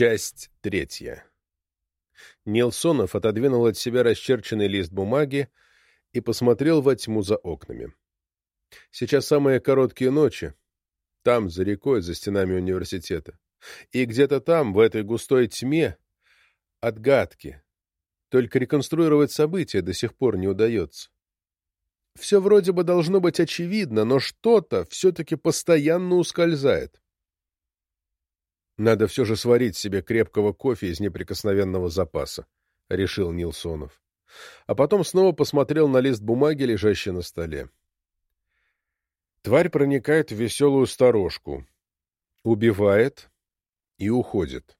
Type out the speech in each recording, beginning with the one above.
Часть третья. Нилсонов отодвинул от себя расчерченный лист бумаги и посмотрел во тьму за окнами. Сейчас самые короткие ночи. Там, за рекой, за стенами университета. И где-то там, в этой густой тьме, отгадки. Только реконструировать события до сих пор не удается. Все вроде бы должно быть очевидно, но что-то все-таки постоянно ускользает. Надо все же сварить себе крепкого кофе из неприкосновенного запаса, — решил Нилсонов. А потом снова посмотрел на лист бумаги, лежащий на столе. Тварь проникает в веселую сторожку, убивает и уходит.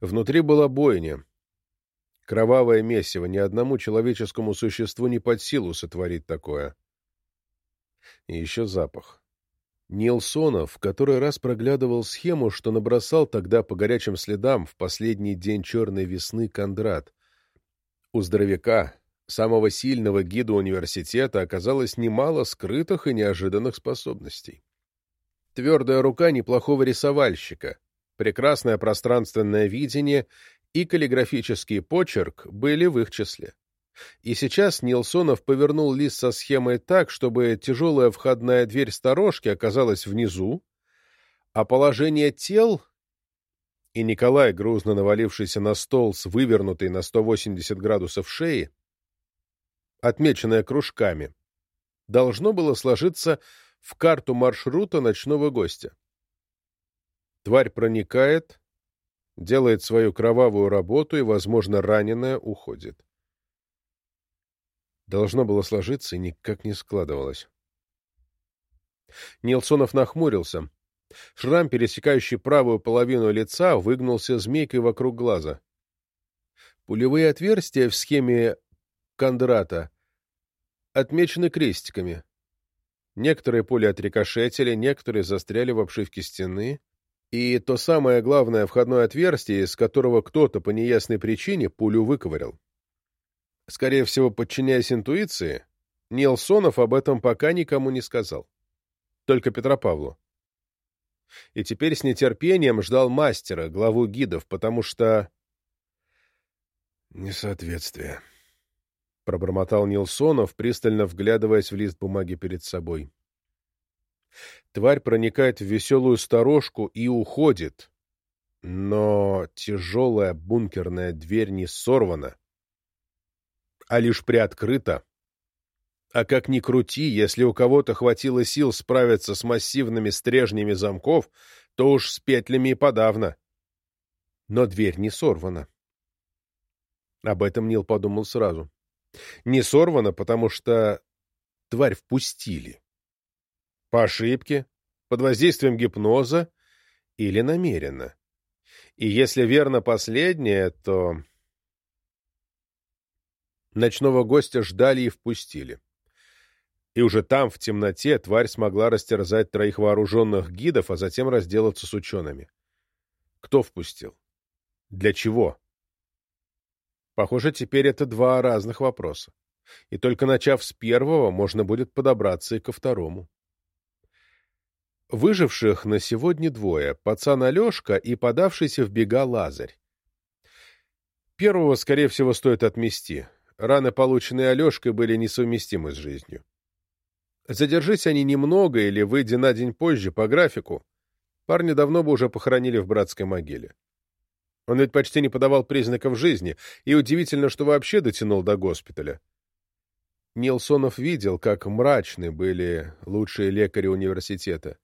Внутри была бойня. Кровавое месиво, ни одному человеческому существу не под силу сотворить такое. И еще запах. Нилсонов в который раз проглядывал схему, что набросал тогда по горячим следам в последний день черной весны Кондрат. У здоровяка, самого сильного гида университета, оказалось немало скрытых и неожиданных способностей. Твердая рука неплохого рисовальщика, прекрасное пространственное видение и каллиграфический почерк были в их числе. И сейчас Нилсонов повернул лист со схемой так, чтобы тяжелая входная дверь сторожки оказалась внизу, а положение тел и Николай, грузно навалившийся на стол с вывернутой на 180 градусов шеи, отмеченная кружками, должно было сложиться в карту маршрута ночного гостя. Тварь проникает, делает свою кровавую работу и, возможно, раненая уходит. Должно было сложиться и никак не складывалось. Нилсонов нахмурился. Шрам, пересекающий правую половину лица, выгнулся змейкой вокруг глаза. Пулевые отверстия в схеме Кондрата отмечены крестиками. Некоторые пули отрикошетили, некоторые застряли в обшивке стены. И то самое главное входное отверстие, из которого кто-то по неясной причине пулю выковырял. Скорее всего, подчиняясь интуиции, Нилсонов об этом пока никому не сказал. Только Петропавлу. И теперь с нетерпением ждал мастера, главу гидов, потому что... «Несоответствие», — пробормотал Нилсонов, пристально вглядываясь в лист бумаги перед собой. Тварь проникает в веселую сторожку и уходит. Но тяжелая бункерная дверь не сорвана а лишь приоткрыто. А как ни крути, если у кого-то хватило сил справиться с массивными стрежнями замков, то уж с петлями и подавно. Но дверь не сорвана. Об этом Нил подумал сразу. Не сорвана, потому что тварь впустили. По ошибке, под воздействием гипноза или намеренно. И если верно последнее, то Ночного гостя ждали и впустили. И уже там, в темноте, тварь смогла растерзать троих вооруженных гидов, а затем разделаться с учеными. Кто впустил? Для чего? Похоже, теперь это два разных вопроса. И только начав с первого, можно будет подобраться и ко второму. Выживших на сегодня двое — пацан Алешка и подавшийся в бега Лазарь. Первого, скорее всего, стоит отмести — Раны, полученные Алешкой, были несовместимы с жизнью. Задержись они немного или выйдя на день позже по графику, парня давно бы уже похоронили в братской могиле. Он ведь почти не подавал признаков жизни, и удивительно, что вообще дотянул до госпиталя. Нилсонов видел, как мрачны были лучшие лекари университета.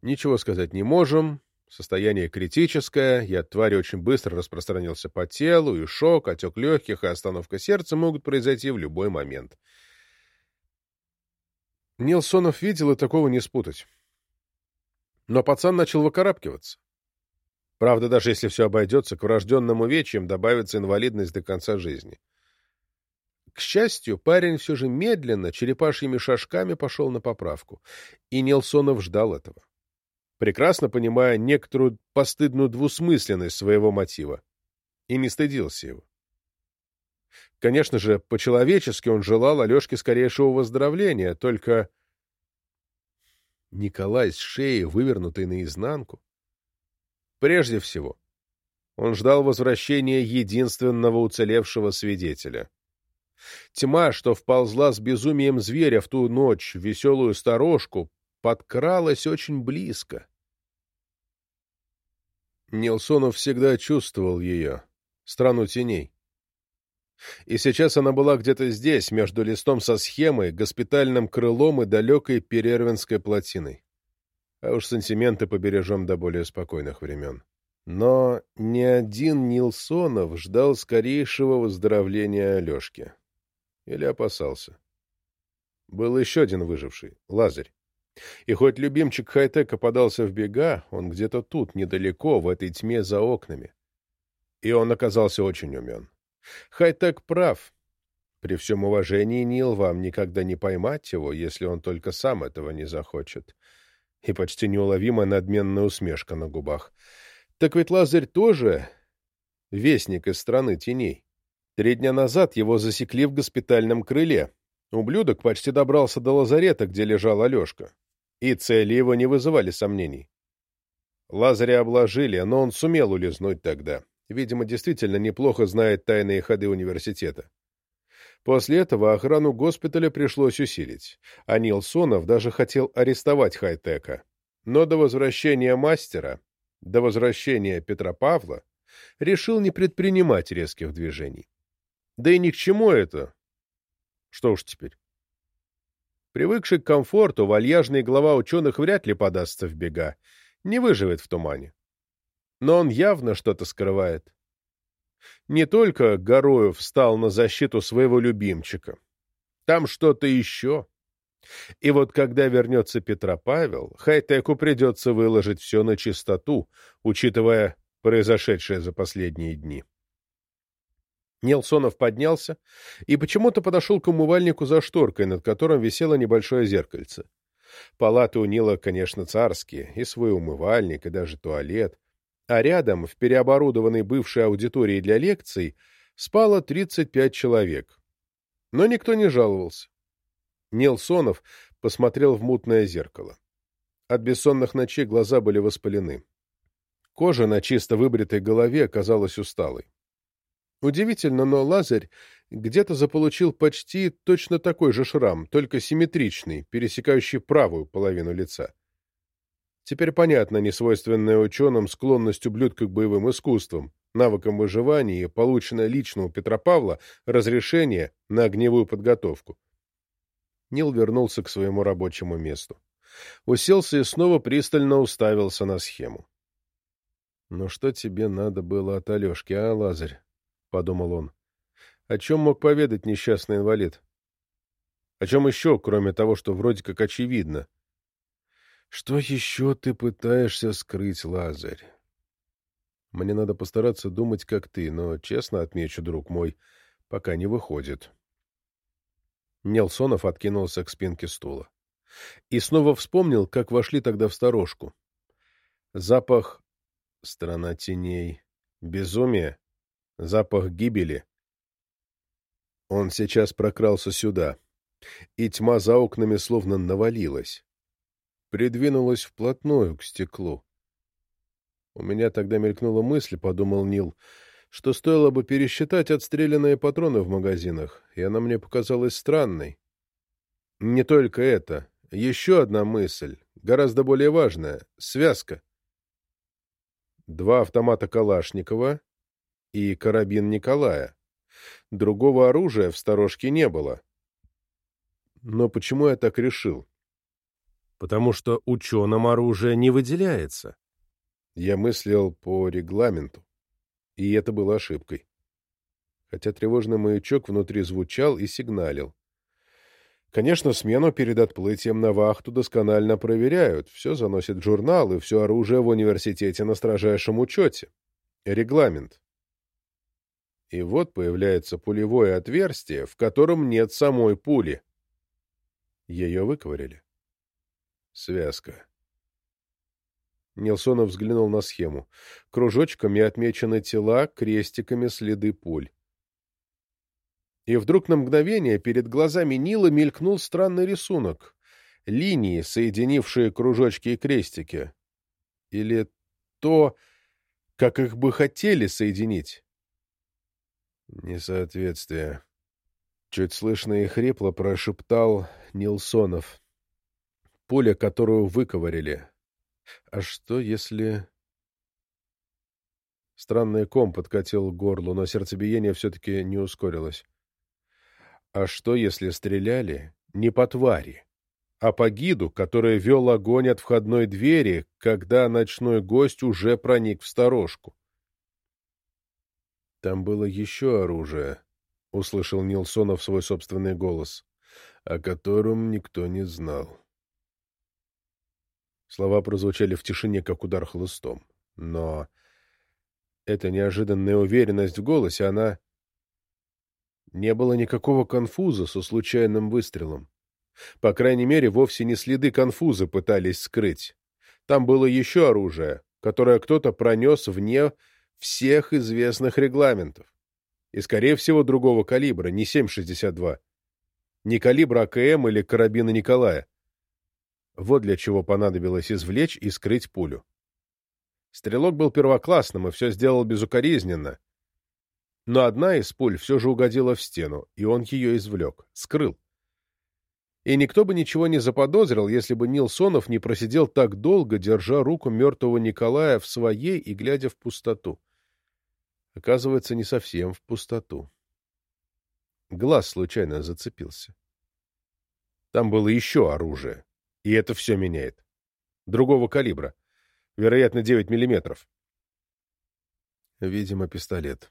Ничего сказать не можем, Состояние критическое, яд твари очень быстро распространился по телу, и шок, отек легких и остановка сердца могут произойти в любой момент. Нилсонов видел, и такого не спутать. Но пацан начал выкарабкиваться. Правда, даже если все обойдется, к врожденным увечьям добавится инвалидность до конца жизни. К счастью, парень все же медленно, черепашьими шажками пошел на поправку, и Нилсонов ждал этого прекрасно понимая некоторую постыдную двусмысленность своего мотива, и не стыдился его. Конечно же, по-человечески он желал Алешке скорейшего выздоровления, только Николай с шеей, вывернутой наизнанку, Прежде всего, он ждал возвращения единственного уцелевшего свидетеля. Тьма, что вползла с безумием зверя в ту ночь веселую сторожку, подкралась очень близко. Нилсонов всегда чувствовал ее, страну теней. И сейчас она была где-то здесь, между листом со схемой, госпитальным крылом и далекой Перервинской плотиной. А уж сантименты побережем до более спокойных времен. Но ни один Нилсонов ждал скорейшего выздоровления Алешки. Или опасался. Был еще один выживший — Лазарь. И хоть любимчик хай-тека подался в бега, он где-то тут, недалеко, в этой тьме за окнами. И он оказался очень умен. Хай-тек прав. При всем уважении, Нил, вам никогда не поймать его, если он только сам этого не захочет. И почти неуловимая надменная усмешка на губах — так ведь Лазарь тоже вестник из страны теней. Три дня назад его засекли в госпитальном крыле. Ублюдок почти добрался до лазарета, где лежал Алешка. И цели его не вызывали сомнений. Лазаря обложили, но он сумел улизнуть тогда. Видимо, действительно неплохо знает тайные ходы университета. После этого охрану госпиталя пришлось усилить, а Нилсонов даже хотел арестовать Хайтека. Но до возвращения мастера до возвращения Петра Павла решил не предпринимать резких движений. Да и ни к чему это. Что уж теперь. Привыкший к комфорту, вальяжный глава ученых вряд ли подастся в бега, не выживет в тумане. Но он явно что-то скрывает. Не только Гороев встал на защиту своего любимчика. Там что-то еще. И вот когда вернется Петропавел, Хайтеку придется выложить все на чистоту, учитывая произошедшее за последние дни. Нелсонов поднялся и почему-то подошел к умывальнику за шторкой, над которым висело небольшое зеркальце. Палаты у Нила, конечно, царские, и свой умывальник, и даже туалет. А рядом, в переоборудованной бывшей аудитории для лекций, спало 35 человек. Но никто не жаловался. Нилсонов посмотрел в мутное зеркало. От бессонных ночей глаза были воспалены. Кожа на чисто выбритой голове оказалась усталой. Удивительно, но Лазарь где-то заполучил почти точно такой же шрам, только симметричный, пересекающий правую половину лица. Теперь понятно несвойственная ученым склонность ублюдка к боевым искусствам, навыкам выживания и полученное лично у Петра Павла разрешение на огневую подготовку. Нил вернулся к своему рабочему месту. Уселся и снова пристально уставился на схему. «Ну что тебе надо было от Алешки, а, Лазарь?» — подумал он. «О чем мог поведать несчастный инвалид? О чем еще, кроме того, что вроде как очевидно? Что еще ты пытаешься скрыть, Лазарь? Мне надо постараться думать, как ты, но, честно отмечу, друг мой, пока не выходит». Нелсонов откинулся к спинке стула. И снова вспомнил, как вошли тогда в сторожку. Запах... Страна теней. Безумие. Запах гибели. Он сейчас прокрался сюда, и тьма за окнами словно навалилась. Придвинулась вплотную к стеклу. У меня тогда мелькнула мысль, — подумал Нил, — что стоило бы пересчитать отстрелянные патроны в магазинах, и она мне показалась странной. Не только это. Еще одна мысль, гораздо более важная — связка. Два автомата Калашникова и карабин Николая. Другого оружия в сторожке не было. Но почему я так решил? Потому что ученым оружие не выделяется. Я мыслил по регламенту и это было ошибкой. Хотя тревожный маячок внутри звучал и сигналил. Конечно, смену перед отплытием на вахту досконально проверяют, все заносят в журнал, и все оружие в университете на строжайшем учете. Регламент. И вот появляется пулевое отверстие, в котором нет самой пули. Ее выковырили. Связка. Нилсонов взглянул на схему. Кружочками отмечены тела, крестиками следы пуль. И вдруг на мгновение перед глазами Нила мелькнул странный рисунок. Линии, соединившие кружочки и крестики. Или то... как их бы хотели соединить. Несоответствие. Чуть слышно и хрипло прошептал Нилсонов. Пуля, которую выковырили. А что, если... Странный ком подкатил к горлу, но сердцебиение все-таки не ускорилось. А что, если стреляли не по твари, а по гиду, который вел огонь от входной двери, когда ночной гость уже проник в сторожку? Там было еще оружие, — услышал Нилсонов свой собственный голос, о котором никто не знал. Слова прозвучали в тишине, как удар хлыстом. Но эта неожиданная уверенность в голосе, она... Не было никакого конфуза со случайным выстрелом. По крайней мере, вовсе не следы конфуза пытались скрыть. Там было еще оружие, которое кто-то пронес вне всех известных регламентов. И, скорее всего, другого калибра, не 7,62. Не калибра АКМ или карабина Николая. Вот для чего понадобилось извлечь и скрыть пулю. Стрелок был первоклассным и все сделал безукоризненно. Но одна из пуль все же угодила в стену, и он ее извлек, скрыл. И никто бы ничего не заподозрил, если бы Нилсонов не просидел так долго, держа руку мертвого Николая в своей и глядя в пустоту. Оказывается, не совсем в пустоту. Глаз случайно зацепился. Там было еще оружие, и это все меняет. Другого калибра. Вероятно, 9 миллиметров. Видимо, пистолет.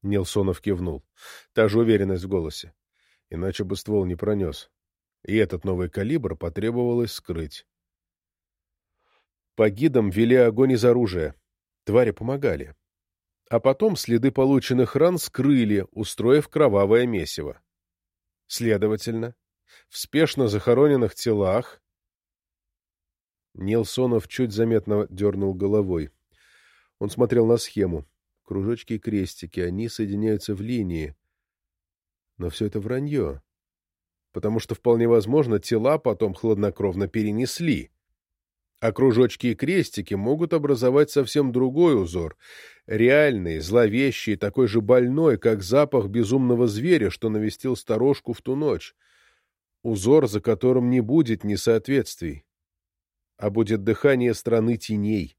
Нилсонов кивнул. Та же уверенность в голосе. Иначе бы ствол не пронес. И этот новый калибр потребовалось скрыть. По гидам вели огонь из оружия. Твари помогали а потом следы полученных ран скрыли, устроив кровавое месиво. Следовательно, в спешно захороненных телах Нилсонов чуть заметно дернул головой. Он смотрел на схему. Кружочки и крестики, они соединяются в линии. Но все это вранье. Потому что, вполне возможно, тела потом хладнокровно перенесли а кружочки и крестики могут образовать совсем другой узор, реальный, зловещий, такой же больной, как запах безумного зверя, что навестил сторожку в ту ночь. Узор, за которым не будет несоответствий, а будет дыхание страны теней,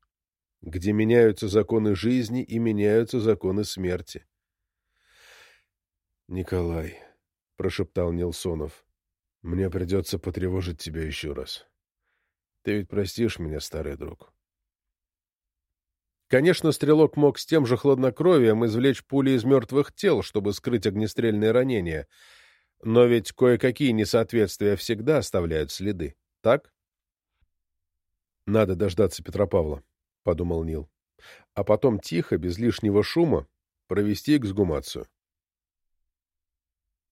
где меняются законы жизни и меняются законы смерти. «Николай», — прошептал Нилсонов, — «мне придется потревожить тебя еще раз». Ты ведь простишь меня, старый друг. Конечно, стрелок мог с тем же хладнокровием извлечь пули из мертвых тел, чтобы скрыть огнестрельные ранения. Но ведь кое-какие несоответствия всегда оставляют следы, так? «Надо дождаться Петропавла», — подумал Нил. «А потом тихо, без лишнего шума, провести эксгумацию».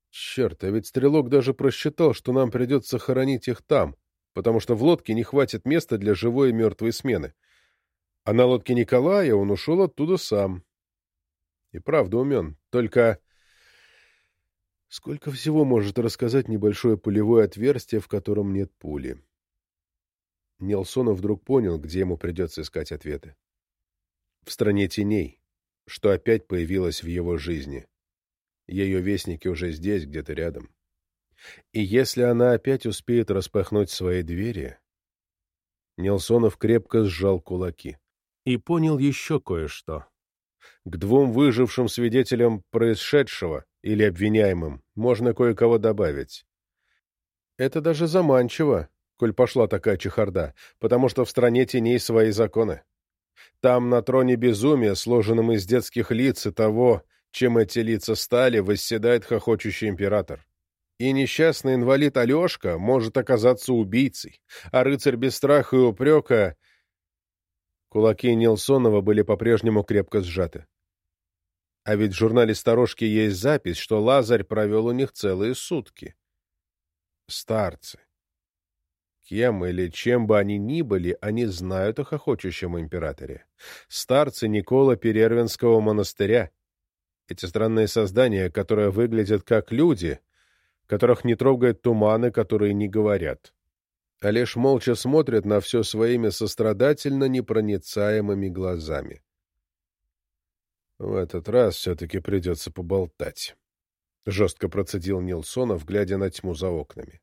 Черт, а ведь стрелок даже просчитал, что нам придется хоронить их там, потому что в лодке не хватит места для живой и мертвой смены. А на лодке Николая он ушел оттуда сам. И правда умен. Только сколько всего может рассказать небольшое пулевое отверстие, в котором нет пули? Нелсонов вдруг понял, где ему придется искать ответы. В стране теней, что опять появилось в его жизни. Ее вестники уже здесь, где-то рядом. И если она опять успеет распахнуть свои двери... Нелсонов крепко сжал кулаки. И понял еще кое-что. К двум выжившим свидетелям происшедшего или обвиняемым можно кое-кого добавить. Это даже заманчиво, коль пошла такая чехарда, потому что в стране теней свои законы. Там на троне безумия, сложенном из детских лиц и того, чем эти лица стали, восседает хохочущий император. И несчастный инвалид Алешка может оказаться убийцей, а рыцарь без страха и упрека... Кулаки Нилсонова были по-прежнему крепко сжаты. А ведь в журнале «Сторожки» есть запись, что Лазарь провел у них целые сутки. Старцы. Кем или чем бы они ни были, они знают о хохочущем императоре. Старцы Никола Перервинского монастыря. Эти странные создания, которые выглядят как люди — которых не трогают туманы, которые не говорят. а лишь молча смотрят на все своими сострадательно непроницаемыми глазами. В этот раз все-таки придется поболтать. Жестко процедил Нилсонов, глядя на тьму за окнами.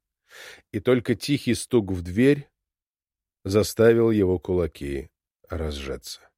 И только тихий стук в дверь заставил его кулаки разжаться.